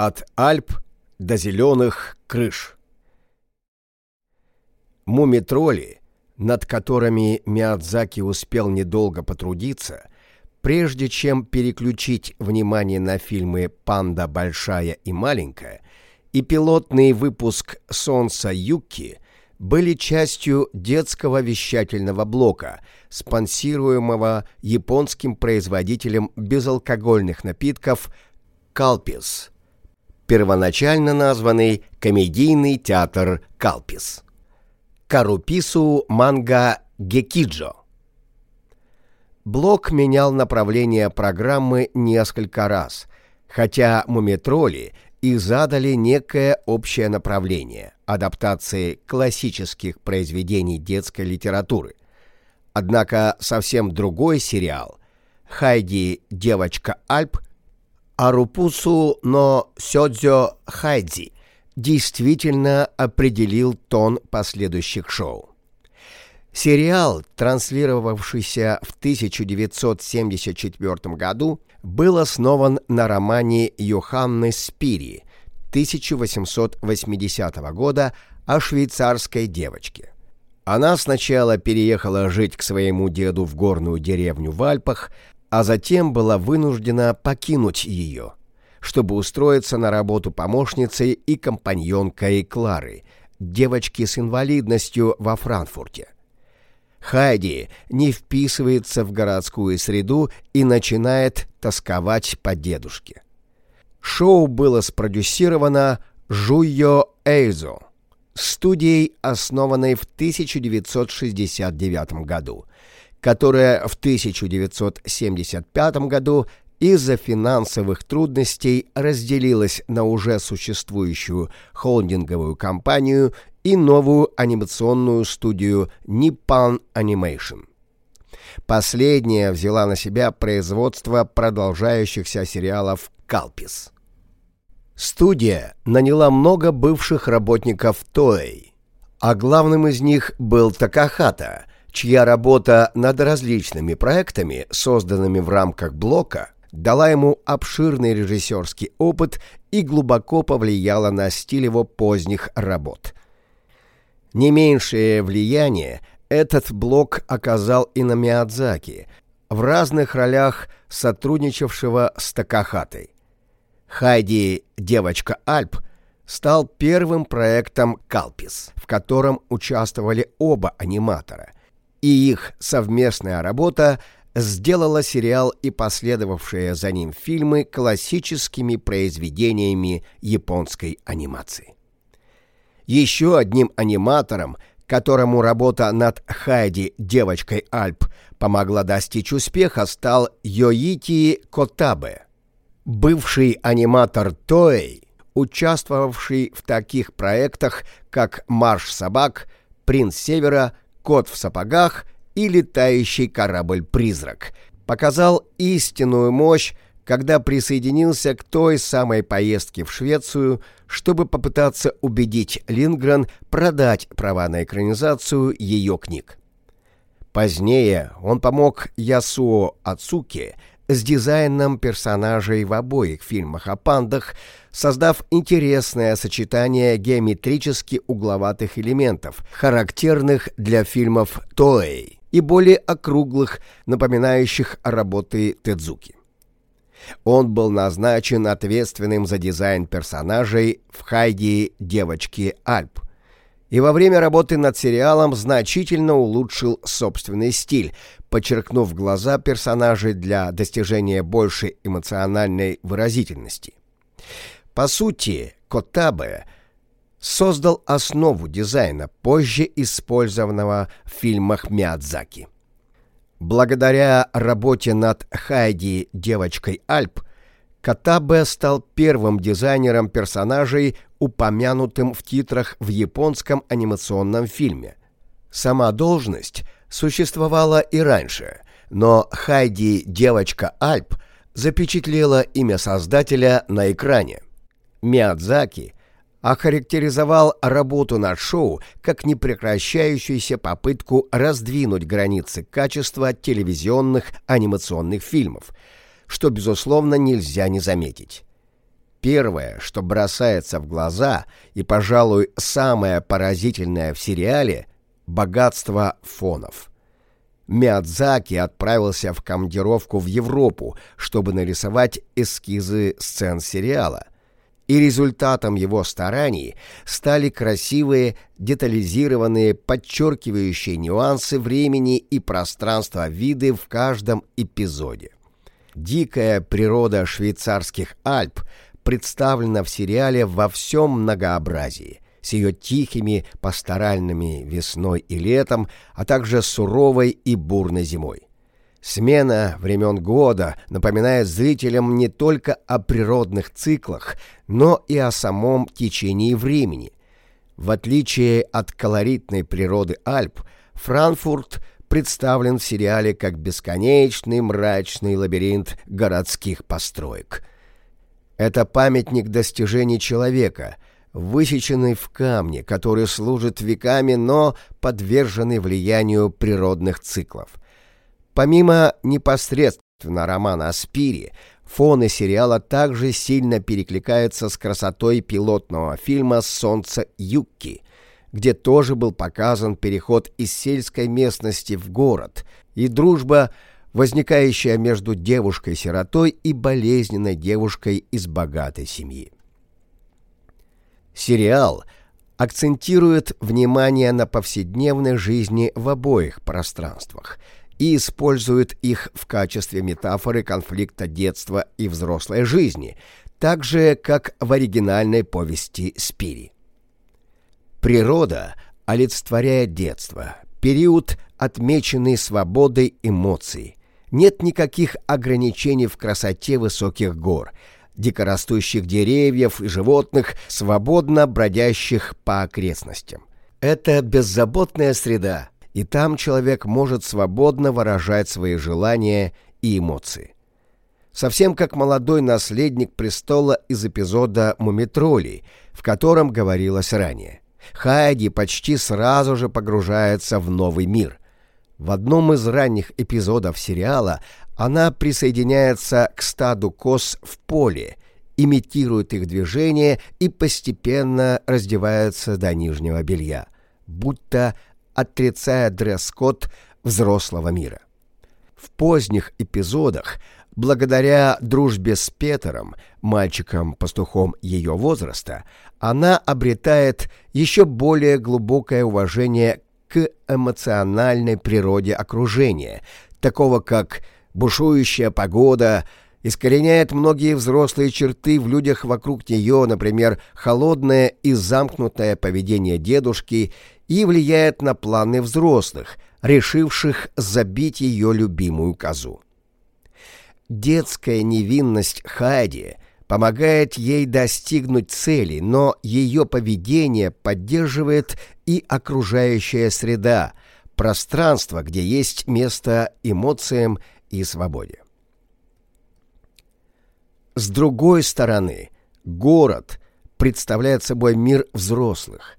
От Альп до зеленых крыш. Мумитроли, над которыми Миядзаки успел недолго потрудиться, прежде чем переключить внимание на фильмы «Панда большая и маленькая» и пилотный выпуск «Солнца Юки», были частью детского вещательного блока, спонсируемого японским производителем безалкогольных напитков «Калпис», первоначально названный «Комедийный театр Калпис». Карупису манга Гекиджо. Блок менял направление программы несколько раз, хотя мумитроли и задали некое общее направление адаптации классических произведений детской литературы. Однако совсем другой сериал «Хайди. Девочка Альп» Арупусу но Сёдзё Хайдзи действительно определил тон последующих шоу. Сериал, транслировавшийся в 1974 году, был основан на романе Йоханны Спири 1880 года о швейцарской девочке. Она сначала переехала жить к своему деду в горную деревню в Альпах, а затем была вынуждена покинуть ее, чтобы устроиться на работу помощницей и компаньонкой Клары, девочки с инвалидностью во Франкфурте. Хайди не вписывается в городскую среду и начинает тосковать по дедушке. Шоу было спродюсировано Жуйо Эйзо, студией, основанной в 1969 году, которая в 1975 году из-за финансовых трудностей разделилась на уже существующую холдинговую компанию и новую анимационную студию Nippon Animation. Последняя взяла на себя производство продолжающихся сериалов «Калпис». Студия наняла много бывших работников Toei, а главным из них был Такахата, чья работа над различными проектами, созданными в рамках блока, дала ему обширный режиссерский опыт и глубоко повлияла на стиль его поздних работ. Не меньшее влияние этот блок оказал и на Миядзаки, в разных ролях сотрудничавшего с Такахатой. Хайди «Девочка Альп» стал первым проектом «Калпис», в котором участвовали оба аниматора, и их совместная работа сделала сериал и последовавшие за ним фильмы классическими произведениями японской анимации. Еще одним аниматором, которому работа над Хайди «Девочкой Альп» помогла достичь успеха, стал Йоити Котабе – бывший аниматор Тоэй, участвовавший в таких проектах, как «Марш собак», «Принц Севера», «Кот в сапогах» и «Летающий корабль-призрак», показал истинную мощь, когда присоединился к той самой поездке в Швецию, чтобы попытаться убедить Лингрен продать права на экранизацию ее книг. Позднее он помог Ясуо Ацуке с дизайном персонажей в обоих фильмах о пандах, создав интересное сочетание геометрически угловатых элементов, характерных для фильмов Тоэй, и более округлых, напоминающих работы Тедзуки. Он был назначен ответственным за дизайн персонажей в «Хайди. Девочки Альп», и во время работы над сериалом значительно улучшил собственный стиль, подчеркнув глаза персонажей для достижения большей эмоциональной выразительности. По сути, Котабе создал основу дизайна, позже использованного в фильмах Миядзаки. Благодаря работе над Хайди «Девочкой Альп» Катабе стал первым дизайнером персонажей, упомянутым в титрах в японском анимационном фильме. Сама должность существовала и раньше, но Хайди «Девочка Альп» запечатлела имя создателя на экране. Миядзаки охарактеризовал работу над шоу как непрекращающуюся попытку раздвинуть границы качества телевизионных анимационных фильмов, что, безусловно, нельзя не заметить. Первое, что бросается в глаза, и, пожалуй, самое поразительное в сериале — богатство фонов. Миядзаки отправился в командировку в Европу, чтобы нарисовать эскизы сцен сериала. И результатом его стараний стали красивые, детализированные, подчеркивающие нюансы времени и пространства виды в каждом эпизоде. Дикая природа швейцарских Альп представлена в сериале во всем многообразии – с ее тихими пасторальными весной и летом, а также суровой и бурной зимой. Смена времен года напоминает зрителям не только о природных циклах, но и о самом течении времени. В отличие от колоритной природы Альп, Франкфурт представлен в сериале как бесконечный мрачный лабиринт городских построек. Это памятник достижений человека – высеченный в камне, который служит веками, но подверженный влиянию природных циклов. Помимо непосредственно романа о Спире, фоны сериала также сильно перекликаются с красотой пилотного фильма «Солнце Юкки», где тоже был показан переход из сельской местности в город и дружба, возникающая между девушкой-сиротой и болезненной девушкой из богатой семьи. Сериал акцентирует внимание на повседневной жизни в обоих пространствах и использует их в качестве метафоры конфликта детства и взрослой жизни, так же, как в оригинальной повести «Спири». Природа олицетворяет детство, период, отмеченный свободой эмоций. Нет никаких ограничений в красоте высоких гор – дикорастущих деревьев и животных, свободно бродящих по окрестностям. Это беззаботная среда, и там человек может свободно выражать свои желания и эмоции. Совсем как молодой наследник престола из эпизода «Мумитролей», в котором говорилось ранее. Хайди почти сразу же погружается в новый мир. В одном из ранних эпизодов сериала она присоединяется к стаду коз в поле, имитирует их движение и постепенно раздевается до нижнего белья, будто отрицая дресс-код взрослого мира. В поздних эпизодах, благодаря дружбе с Петером, мальчиком-пастухом ее возраста, она обретает еще более глубокое уважение к эмоциональной природе окружения, такого как бушующая погода искореняет многие взрослые черты в людях вокруг нее, например, холодное и замкнутое поведение дедушки, и влияет на планы взрослых, решивших забить ее любимую козу. Детская невинность Хайди помогает ей достигнуть цели, но ее поведение поддерживает и окружающая среда, пространство, где есть место эмоциям и свободе. С другой стороны, город представляет собой мир взрослых.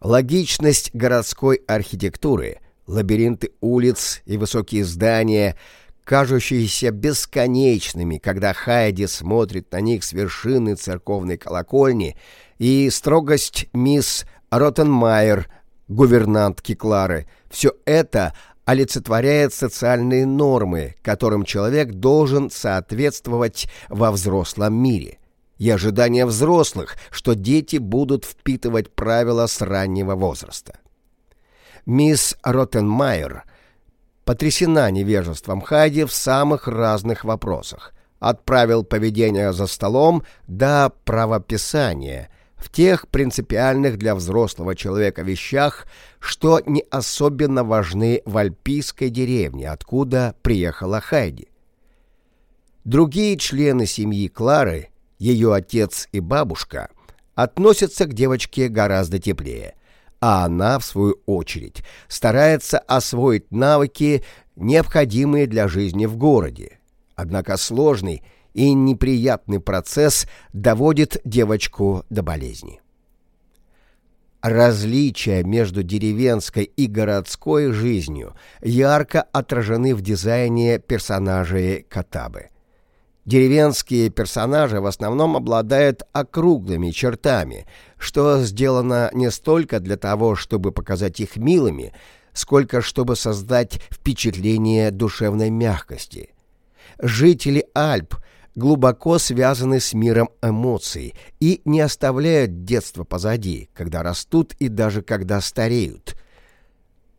Логичность городской архитектуры, лабиринты улиц и высокие здания, кажущиеся бесконечными, когда Хайди смотрит на них с вершины церковной колокольни, и строгость мисс Ротенмайер, гувернантки Клары, все это олицетворяет социальные нормы, которым человек должен соответствовать во взрослом мире, и ожидания взрослых, что дети будут впитывать правила с раннего возраста. Мисс Ротенмайер потрясена невежеством Хайди в самых разных вопросах, от правил поведения за столом до правописания – в тех принципиальных для взрослого человека вещах, что не особенно важны в альпийской деревне, откуда приехала Хайди. Другие члены семьи Клары, ее отец и бабушка, относятся к девочке гораздо теплее, а она, в свою очередь, старается освоить навыки, необходимые для жизни в городе. Однако сложный и неприятный процесс доводит девочку до болезни. Различия между деревенской и городской жизнью ярко отражены в дизайне персонажей Катабы. Деревенские персонажи в основном обладают округлыми чертами, что сделано не столько для того, чтобы показать их милыми, сколько чтобы создать впечатление душевной мягкости. Жители Альп глубоко связаны с миром эмоций и не оставляют детство позади, когда растут и даже когда стареют.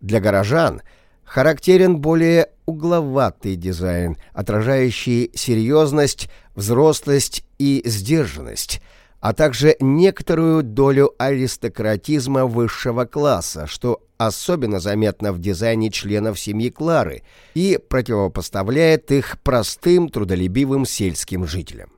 Для горожан – характерен более угловатый дизайн, отражающий серьезность, взрослость и сдержанность, а также некоторую долю аристократизма высшего класса, что особенно заметно в дизайне членов семьи Клары и противопоставляет их простым трудолюбивым сельским жителям.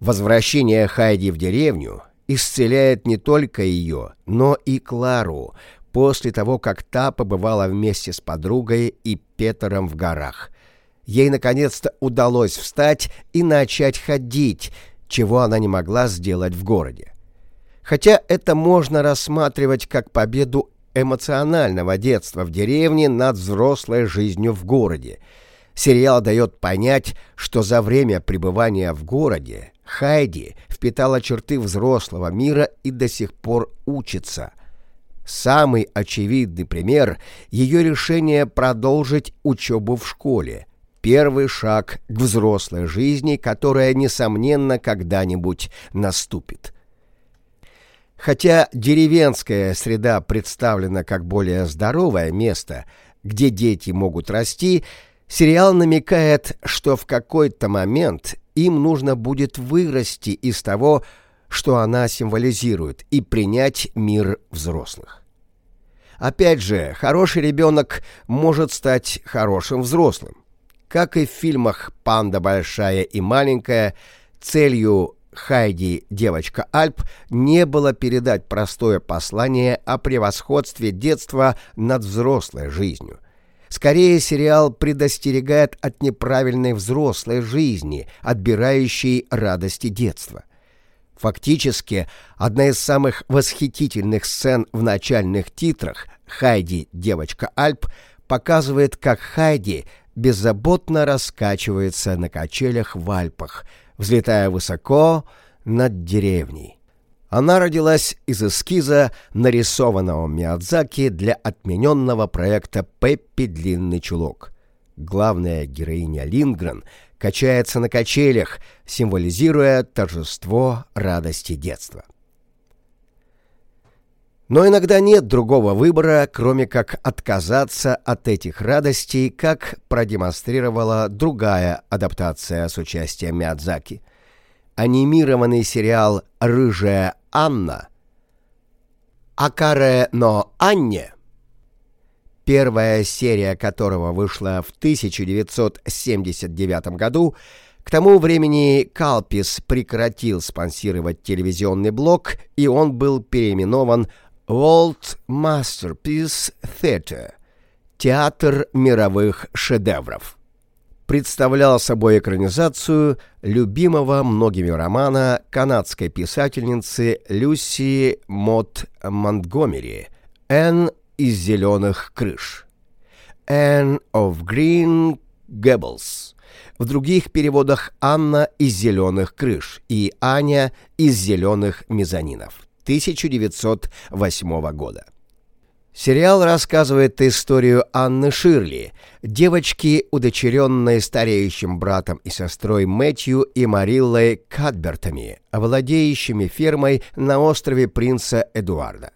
Возвращение Хайди в деревню исцеляет не только ее, но и Клару, после того, как та побывала вместе с подругой и Петером в горах. Ей наконец-то удалось встать и начать ходить, чего она не могла сделать в городе. Хотя это можно рассматривать как победу эмоционального детства в деревне над взрослой жизнью в городе. Сериал дает понять, что за время пребывания в городе Хайди впитала черты взрослого мира и до сих пор учится – Самый очевидный пример – ее решение продолжить учебу в школе. Первый шаг к взрослой жизни, которая, несомненно, когда-нибудь наступит. Хотя деревенская среда представлена как более здоровое место, где дети могут расти, сериал намекает, что в какой-то момент им нужно будет вырасти из того, что она символизирует, и принять мир взрослых. Опять же, хороший ребенок может стать хорошим взрослым. Как и в фильмах «Панда большая и маленькая», целью Хайди «Девочка Альп» не было передать простое послание о превосходстве детства над взрослой жизнью. Скорее, сериал предостерегает от неправильной взрослой жизни, отбирающей радости детства. Фактически, одна из самых восхитительных сцен в начальных титрах «Хайди. Девочка Альп» показывает, как Хайди беззаботно раскачивается на качелях в Альпах, взлетая высоко над деревней. Она родилась из эскиза, нарисованного Миядзаки для отмененного проекта «Пеппи. Длинный чулок». Главная героиня Лингрен качается на качелях, символизируя торжество радости детства. Но иногда нет другого выбора, кроме как отказаться от этих радостей, как продемонстрировала другая адаптация с участием Миядзаки. Анимированный сериал «Рыжая Анна» «Акаре но Анне» первая серия которого вышла в 1979 году, к тому времени Калпис прекратил спонсировать телевизионный блок, и он был переименован World Masterpiece Theatre – Театр мировых шедевров. Представлял собой экранизацию любимого многими романа канадской писательницы Люси Мот Монтгомери «Энн из зеленых крыш. Anne of Green Gables. В других переводах Анна из зеленых крыш и Аня из зеленых мезонинов. 1908 года. Сериал рассказывает историю Анны Ширли, девочки, удочеренной стареющим братом и сестрой Мэтью и Мариллой Кадбертами, владеющими фермой на острове Принца Эдуарда.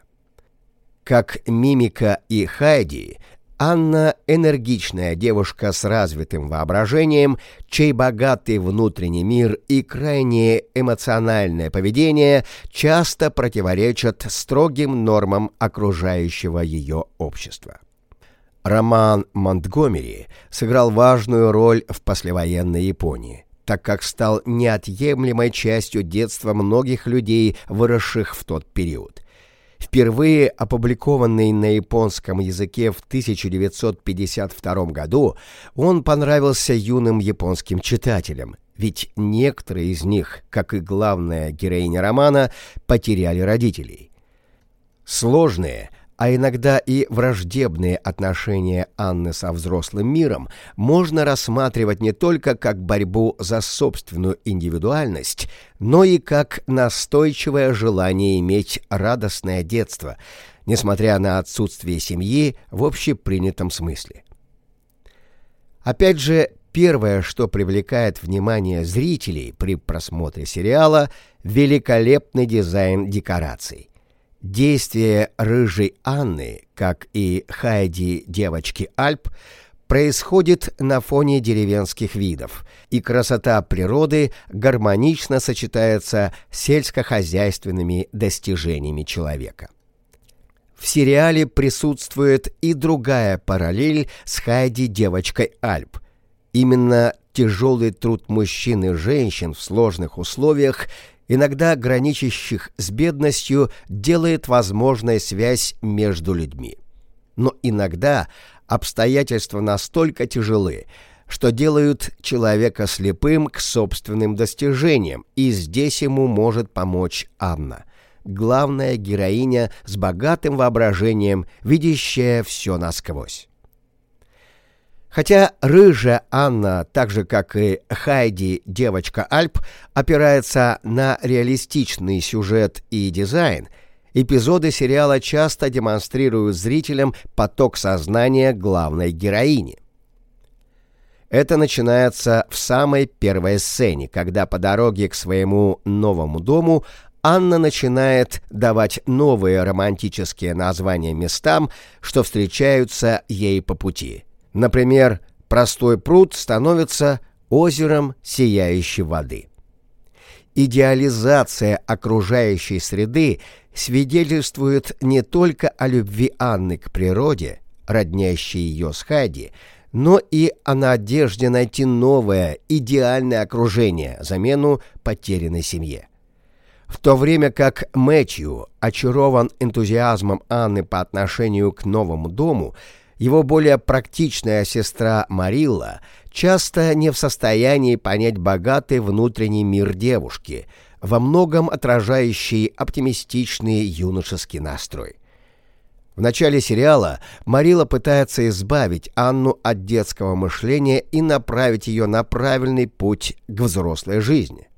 Как Мимика и Хайди, Анна – энергичная девушка с развитым воображением, чей богатый внутренний мир и крайне эмоциональное поведение часто противоречат строгим нормам окружающего ее общества. Роман Монтгомери сыграл важную роль в послевоенной Японии так как стал неотъемлемой частью детства многих людей, выросших в тот период. Впервые опубликованный на японском языке в 1952 году, он понравился юным японским читателям, ведь некоторые из них, как и главная героиня романа, потеряли родителей. Сложные, а иногда и враждебные отношения Анны со взрослым миром можно рассматривать не только как борьбу за собственную индивидуальность, но и как настойчивое желание иметь радостное детство, несмотря на отсутствие семьи в общепринятом смысле. Опять же, первое, что привлекает внимание зрителей при просмотре сериала – великолепный дизайн декораций. Действие рыжей Анны, как и Хайди девочки Альп, происходит на фоне деревенских видов, и красота природы гармонично сочетается с сельскохозяйственными достижениями человека. В сериале присутствует и другая параллель с Хайди девочкой Альп, Именно тяжелый труд мужчин и женщин в сложных условиях, иногда граничащих с бедностью, делает возможной связь между людьми. Но иногда обстоятельства настолько тяжелы, что делают человека слепым к собственным достижениям, и здесь ему может помочь Анна, главная героиня с богатым воображением, видящая все насквозь. Хотя рыжая Анна, так же как и Хайди, девочка Альп, опирается на реалистичный сюжет и дизайн, эпизоды сериала часто демонстрируют зрителям поток сознания главной героини. Это начинается в самой первой сцене, когда по дороге к своему новому дому Анна начинает давать новые романтические названия местам, что встречаются ей по пути. Например, простой пруд становится озером сияющей воды. Идеализация окружающей среды свидетельствует не только о любви Анны к природе, роднящей ее с Хайди, но и о надежде найти новое, идеальное окружение, замену потерянной семье. В то время как Мэтью очарован энтузиазмом Анны по отношению к новому дому – его более практичная сестра Марилла часто не в состоянии понять богатый внутренний мир девушки, во многом отражающий оптимистичный юношеский настрой. В начале сериала Марила пытается избавить Анну от детского мышления и направить ее на правильный путь к взрослой жизни.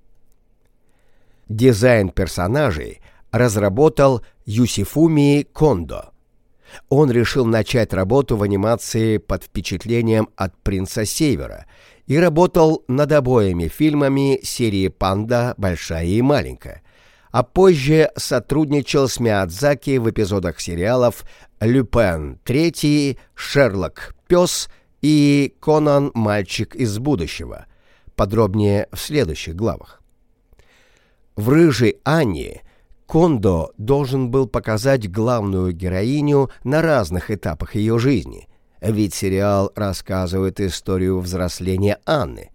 Дизайн персонажей разработал Юсифуми Кондо – он решил начать работу в анимации под впечатлением от «Принца Севера» и работал над обоими фильмами серии «Панда. Большая и маленькая», а позже сотрудничал с Миядзаки в эпизодах сериалов «Люпен III», «Шерлок. Пес» и «Конан. Мальчик из будущего». Подробнее в следующих главах. В «Рыжей Анне» Кондо должен был показать главную героиню на разных этапах ее жизни, ведь сериал рассказывает историю взросления Анны.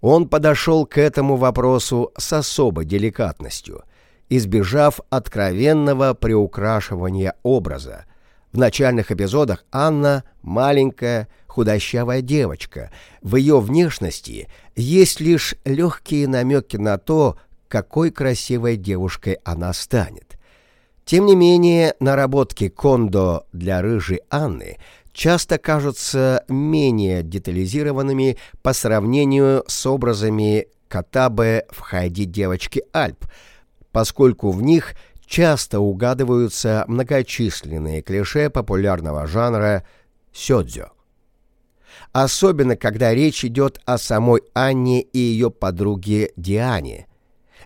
Он подошел к этому вопросу с особой деликатностью, избежав откровенного приукрашивания образа. В начальных эпизодах Анна – маленькая, худощавая девочка. В ее внешности есть лишь легкие намеки на то, какой красивой девушкой она станет. Тем не менее, наработки Кондо для рыжей Анны часто кажутся менее детализированными по сравнению с образами Катабе в «Хайди девочки Альп», поскольку в них часто угадываются многочисленные клише популярного жанра сёдзё. Особенно, когда речь идет о самой Анне и ее подруге Диане,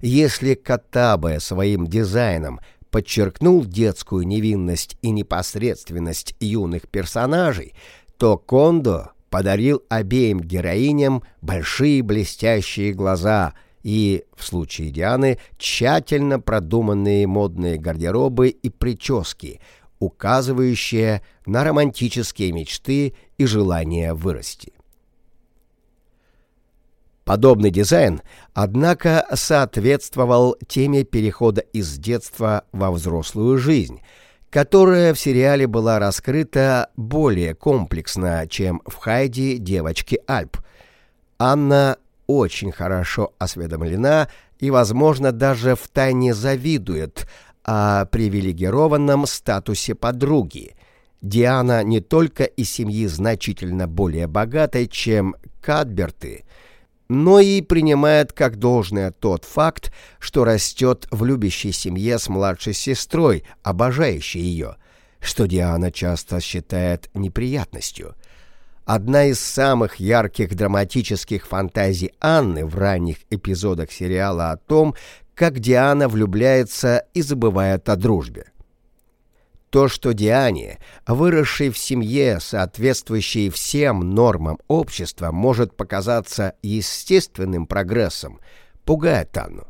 если Катабе своим дизайном подчеркнул детскую невинность и непосредственность юных персонажей, то Кондо подарил обеим героиням большие блестящие глаза и, в случае Дианы, тщательно продуманные модные гардеробы и прически, указывающие на романтические мечты и желание вырасти. Подобный дизайн, однако, соответствовал теме перехода из детства во взрослую жизнь, которая в сериале была раскрыта более комплексно, чем в «Хайди. Девочки Альп». Анна очень хорошо осведомлена и, возможно, даже втайне завидует о привилегированном статусе подруги. Диана не только из семьи значительно более богатой, чем Кадберты, но и принимает как должное тот факт, что растет в любящей семье с младшей сестрой, обожающей ее, что Диана часто считает неприятностью. Одна из самых ярких драматических фантазий Анны в ранних эпизодах сериала о том, как Диана влюбляется и забывает о дружбе. То, что Диане, выросшей в семье, соответствующей всем нормам общества, может показаться естественным прогрессом, пугает Анну.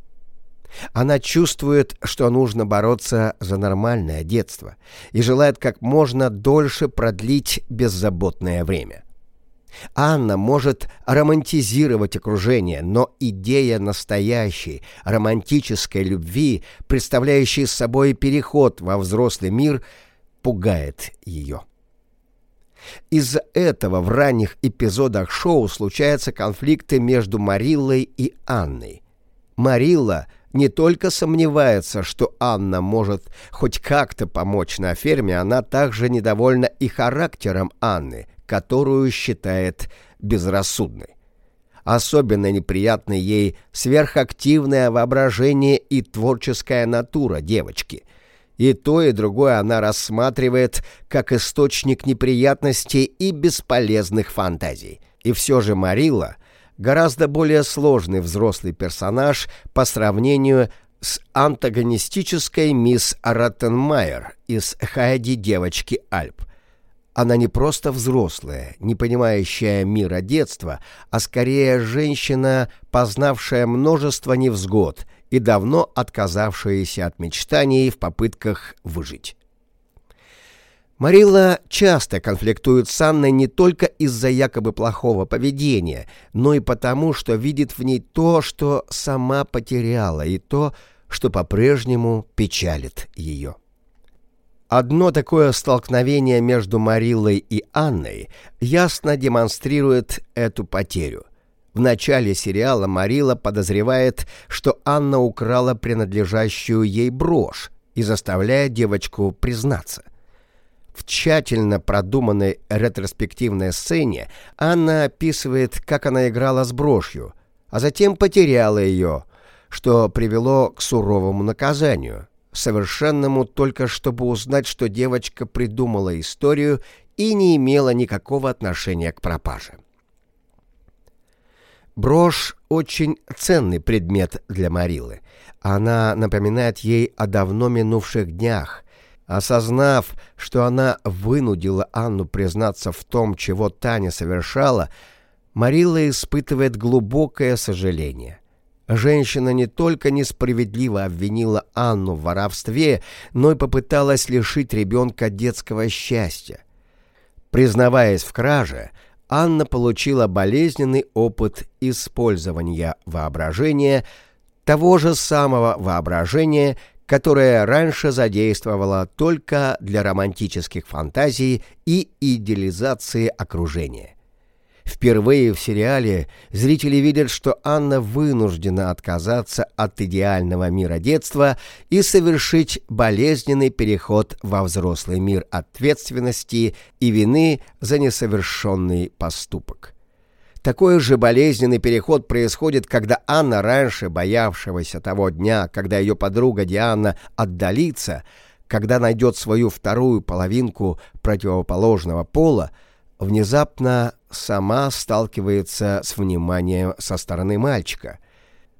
Она чувствует, что нужно бороться за нормальное детство и желает как можно дольше продлить беззаботное время. Анна может романтизировать окружение, но идея настоящей романтической любви, представляющей собой переход во взрослый мир, пугает ее. Из-за этого в ранних эпизодах шоу случаются конфликты между Мариллой и Анной. Марилла не только сомневается, что Анна может хоть как-то помочь на ферме, она также недовольна и характером Анны – которую считает безрассудной. Особенно неприятны ей сверхактивное воображение и творческая натура девочки. И то, и другое она рассматривает как источник неприятностей и бесполезных фантазий. И все же Марила гораздо более сложный взрослый персонаж по сравнению с антагонистической мисс Раттенмайер из «Хайди девочки Альп», она не просто взрослая, не понимающая мира детства, а скорее женщина, познавшая множество невзгод и давно отказавшаяся от мечтаний в попытках выжить. Марилла часто конфликтует с Анной не только из-за якобы плохого поведения, но и потому, что видит в ней то, что сама потеряла, и то, что по-прежнему печалит ее. Одно такое столкновение между Мариллой и Анной ясно демонстрирует эту потерю. В начале сериала Марила подозревает, что Анна украла принадлежащую ей брошь и заставляет девочку признаться. В тщательно продуманной ретроспективной сцене Анна описывает, как она играла с брошью, а затем потеряла ее, что привело к суровому наказанию – совершенному только чтобы узнать, что девочка придумала историю и не имела никакого отношения к пропаже. Брошь — очень ценный предмет для Марилы. Она напоминает ей о давно минувших днях. Осознав, что она вынудила Анну признаться в том, чего Таня совершала, Марилла испытывает глубокое сожаление. Женщина не только несправедливо обвинила Анну в воровстве, но и попыталась лишить ребенка детского счастья. Признаваясь в краже, Анна получила болезненный опыт использования воображения, того же самого воображения, которое раньше задействовала только для романтических фантазий и идеализации окружения. Впервые в сериале зрители видят, что Анна вынуждена отказаться от идеального мира детства и совершить болезненный переход во взрослый мир ответственности и вины за несовершенный поступок. Такой же болезненный переход происходит, когда Анна, раньше боявшегося того дня, когда ее подруга Диана отдалится, когда найдет свою вторую половинку противоположного пола, внезапно сама сталкивается с вниманием со стороны мальчика.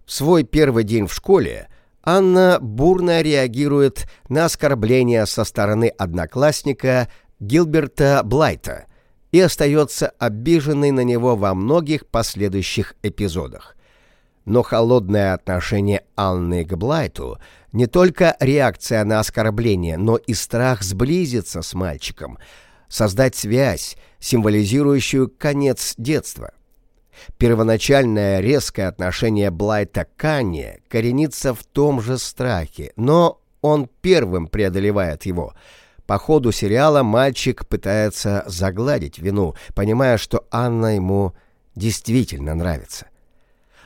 В свой первый день в школе Анна бурно реагирует на оскорбление со стороны одноклассника Гилберта Блайта и остается обиженной на него во многих последующих эпизодах. Но холодное отношение Анны к Блайту не только реакция на оскорбление, но и страх сблизиться с мальчиком – создать связь, символизирующую конец детства. Первоначальное резкое отношение Блайта к Анне коренится в том же страхе, но он первым преодолевает его. По ходу сериала мальчик пытается загладить вину, понимая, что Анна ему действительно нравится.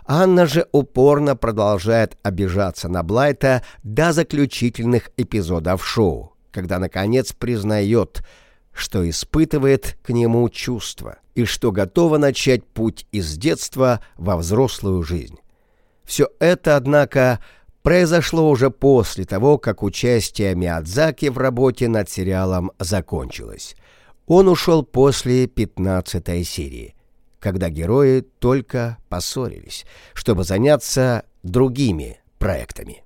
Анна же упорно продолжает обижаться на Блайта до заключительных эпизодов шоу, когда наконец признает, что испытывает к нему чувства и что готова начать путь из детства во взрослую жизнь. Все это, однако, произошло уже после того, как участие Миядзаки в работе над сериалом закончилось. Он ушел после 15 серии, когда герои только поссорились, чтобы заняться другими проектами.